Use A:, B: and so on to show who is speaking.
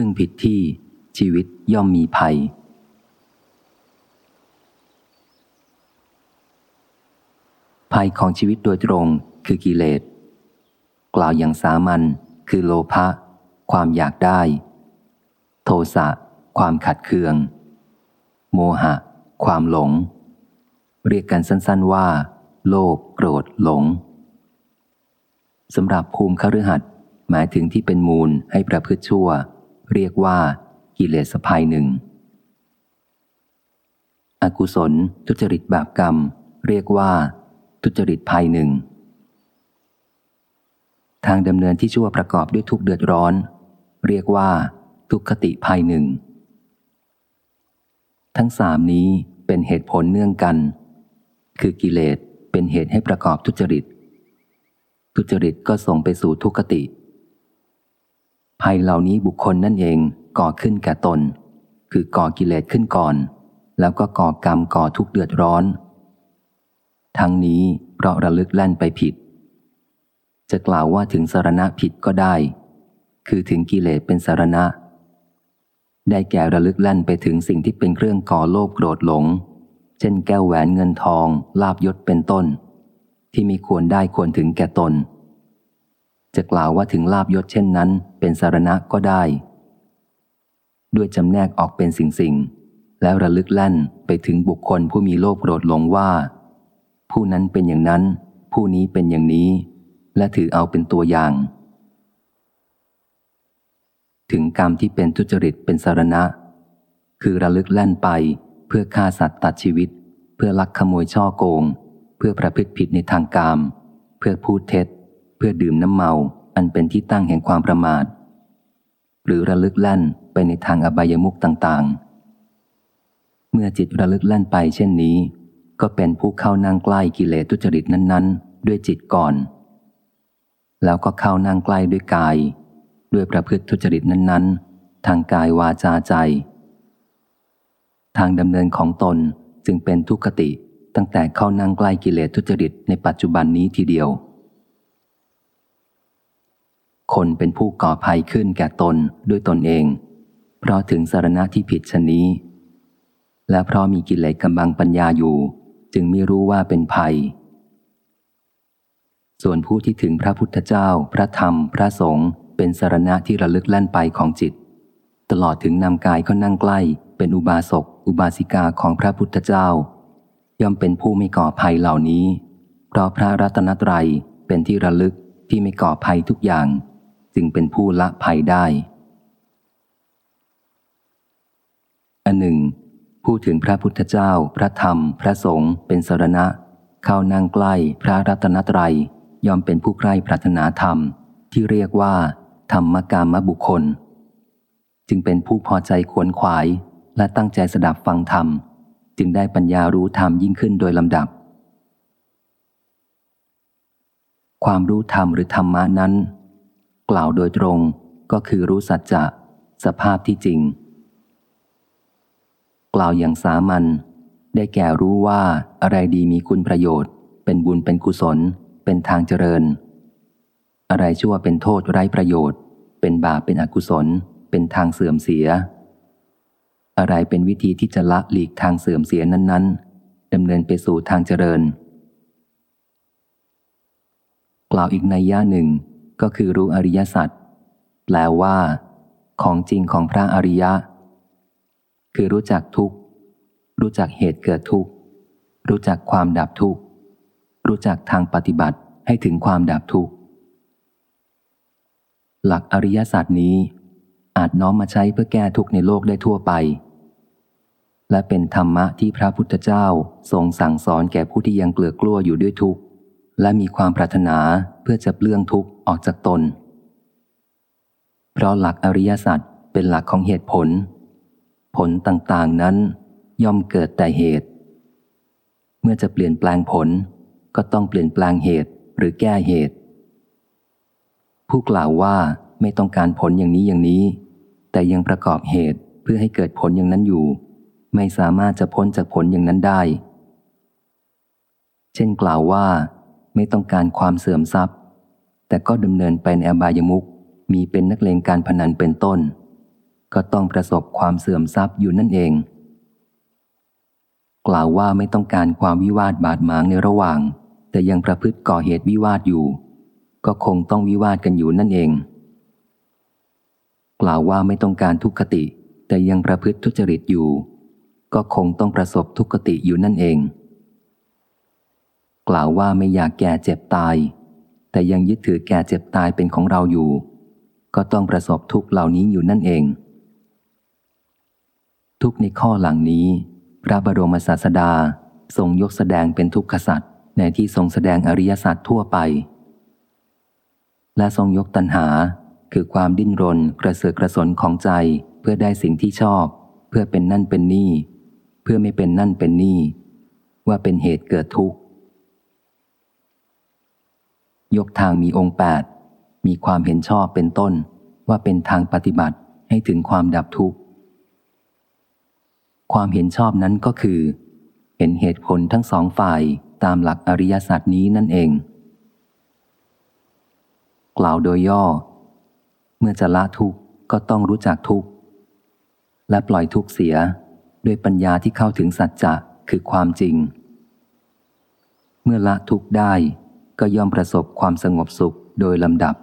A: พึ่งผิดที่ชีวิตย่อมมีภัย ภัยของชีวิตโดยตรงคือกิเลส กล่าวอย่างสามัญคือโลภะความอยากได้ โทสะความขัดเคือง โมหะ ความหลง เรียกกันสั้นๆว่า โลภโกรธหลงสำหรับภูมิคฤหัสหมายถึงที่เป็นมูลให้ประพฤติชั่ว เรียกว่ากิเลสภัยหนึ่ง อกุศลทุจริตบาปกรรม เรียกว่า ทุจริตภัยหนึ่ง ทางดำเนินที่ชั่วประกอบด้วยทุกเดือดร้อน เรียกว่า ทุกขติภัยหนึ่ง ทั้งสามนี้เป็นเหตุผลเนื่องกัน คือกิเลสเป็นเหตุให้ประกอบทุจริต ทุจริตก็ส่งไปสู่ทุกขติ ภัยเหล่านี้บุคคลนั่นเองก่อขึ้นแก่ตน คือก่อกิเลสขึ้นก่อน แล้วก็ก่อกรรมก่อทุกข์เดือดร้อน ทั้งนี้เพราะระลึกแล่นไปผิด จะกล่าวว่าถึงสารณะผิดก็ได้ คือถึงกิเลสเป็นสารณะ ได้แก่ระลึกแล่นไปถึงสิ่งที่เป็นเครื่องก่อโลภโกรธหลง เช่นแก้วแหวนเงินทอง ลาบยศเป็นต้น ที่มีควรได้ควรถึงแก่ตน จะกล่าวว่าถึงลาบยศเช่นนั้น เป็นสารณะก็ได้ ด้วยจำแนกออกเป็นสิ่งสิ่งแล้วระลึกแล่นไปถึงบุคคลผู้มีโลภโกรธหลงว่า ผู้นั้นเป็นอย่างนั้น ผู้นี้เป็นอย่างนี้ และถือเอาเป็นตัวอย่าง ถึงกรรมที่เป็นทุจริตเป็นสารณะ คือระลึกแล่นไปเพื่อฆ่าสัตว์ตัดชีวิต เพื่อลักขโมยช่อโกง เพื่อประพฤติผิดในทางกาม เพื่อพูดเท็จ เพื่อดื่มน้ำเมาอันเป็นที่ตั้งแห่งความประมาท หรือระลึกแล่นไปในทางอบายมุกต่างๆ เมื่อจิตระลึกแล่นไปเช่นนี้ ก็เป็นผู้เข้านั่งใกล้กิเลสทุจริตนั้น ๆ ด้วยจิตก่อน แล้วก็เข้านั่งใกล้ด้วยกาย ด้วยประพฤติทุจริตนั้น ๆ ทางกายวาจาใจ ทางดำเนินของตนจึงเป็นทุกขติตั้งแต่เข้านั่งใกล้กิเลสทุจริตในปัจจุบันนี้ทีเดียว คนเป็นผู้ก่อภัยขึ้นแก่ตนด้วยตนเอง เพราะถึงสารณะที่ผิดชนนี้ และเพราะมีกิเลสกำบังปัญญาอยู่ จึงไม่รู้ว่าเป็นภัย ส่วนผู้ที่ถึงพระพุทธเจ้า พระธรรม พระสงฆ์เป็นสารณะที่ระลึกแล่นไปของจิต ตลอดถึงนำกายเข้านั่งใกล้ เป็นอุบาสกอุบาสิกาของพระพุทธเจ้า ย่อมเป็นผู้ไม่ก่อภัยเหล่านี้ เพราะพระรัตนตรัยเป็นที่ระลึกที่ไม่ก่อภัยทุกอย่าง จึงเป็นผู้ละภัยได้ อันหนึ่ง พูดถึงพระพุทธเจ้า พระธรรม พระสงฆ์เป็นสารณะ เข้านั่งใกล้พระรัตนตรัยยอมเป็นผู้ใกล้ปรารถนาธรรม ที่เรียกว่า ธรรมกามบุคคล จึงเป็นผู้พอใจขวนขวาย และตั้งใจสดับฟังธรรม จึงได้ปัญญารู้ธรรมยิ่งขึ้นโดยลำดับความรู้ธรรมหรือธรรมะนั้น กล่าวโดยตรงก็คือรู้สัจจะสภาพที่จริง กล่าวอย่างสามัญได้แก่รู้ว่าอะไรดีมีคุณประโยชน์ เป็นบุญเป็นกุศล เป็นทางเจริญ อะไรชั่วเป็นโทษไร้ประโยชน์ เป็นบาปเป็นอกุศล เป็นทางเสื่อมเสีย อะไรเป็นวิธีที่จะละหลีกทางเสื่อมเสียนั้น ๆดำเนินไปสู่ทางเจริญ กล่าวอีกในย่าหนึ่ง ก็คือรู้อริยสัจแปลว่า ของจริงของพระอริยะ คือรู้จักทุกข์ รู้จักเหตุเกิดทุกข์ รู้จักความดับทุกข์ รู้จักทางปฏิบัติให้ถึงความดับทุกข์ หลักอริยสัจนี้ อาจน้อมมาใช้เพื่อแก้ทุกข์ในโลกได้ทั่วไป และเป็นธรรมะที่พระพุทธเจ้าทรงสั่งสอนแก่ผู้ที่ยังเกลือกลัวอยู่ด้วยทุกข์ และมีความปรารถนา พื่อจะเปลื้องทุกข์ออกจากตน เพราะหลักอริยสัจเป็นหลักของเหตุผล ผลต่างๆนั้นย่อมเกิดแต่เหตุ เมื่อจะเปลี่ยนแปลงผลก็ต้องเปลี่ยนแปลงเหตุหรือแก้เหตุ ผู้กล่าวว่าไม่ต้องการผลอย่างนี้อย่างนี้ แต่ยังประกอบเหตุเพื่อให้เกิดผลอย่างนั้นอยู่ ไม่สามารถจะพ้นจากผลอย่างนั้นได้ เช่นกล่าวว่า ไม่ต้องการความเสื่อมทรัพย์ แต่ก็ดำเนินไปในอบายมุกมีเป็นนักเลงการพนันเป็นต้น ก็ต้องประสบความเสื่อมทรัพย์อยู่นั่นเอง กล่าวว่าไม่ต้องการความวิวาทบาดหมางในระหว่าง แต่ยังประพฤติก่อเหตุวิวาทอยู่ ก็คงต้องวิวาทกันอยู่นั่นเอง กล่าวว่าไม่ต้องการทุกขติ แต่ยังประพฤติทุจริตอยู่ ก็คงต้องประสบทุกขติอยู่นั่นเอง กล่าวว่าไม่อยากแก่เจ็บตาย แต่ยังยึดถือแก่เจ็บตายเป็นของเราอยู่ ก็ต้องประสบทุกเหล่านี้อยู่นั่นเอง ทุกในข้อหลังนี้ พระบรมศาสดาทรงยกแสดงเป็นทุกขสัตว์ในที่ทรงแสดงอริยสัจทั่วไป และทรงยกตัณหาคือความดิ้นรนกระเสือกกระสนของใจเพื่อได้สิ่งที่ชอบ เพื่อเป็นนั่นเป็นนี่ เพื่อไม่เป็นนั่นเป็นนี่ ว่าเป็นเหตุเกิดทุกข์ ยกทางมีองค์แปดมีความเห็นชอบเป็นต้นว่าเป็นทางปฏิบัติให้ถึงความดับทุกข์ ความเห็นชอบนั้นก็คือ เห็นเหตุผลทั้งสองฝ่ายตามหลักอริยสัจนี้นั่นเอง กล่าวโดยย่อ เมื่อจะละทุกข์ก็ต้องรู้จักทุกข์ และปล่อยทุกข์เสียด้วยปัญญาที่เข้าถึงสัจจะคือความจริง เมื่อละทุกข์ได้ ก็ย่อมประสบความสงบสุขโดยลำดับ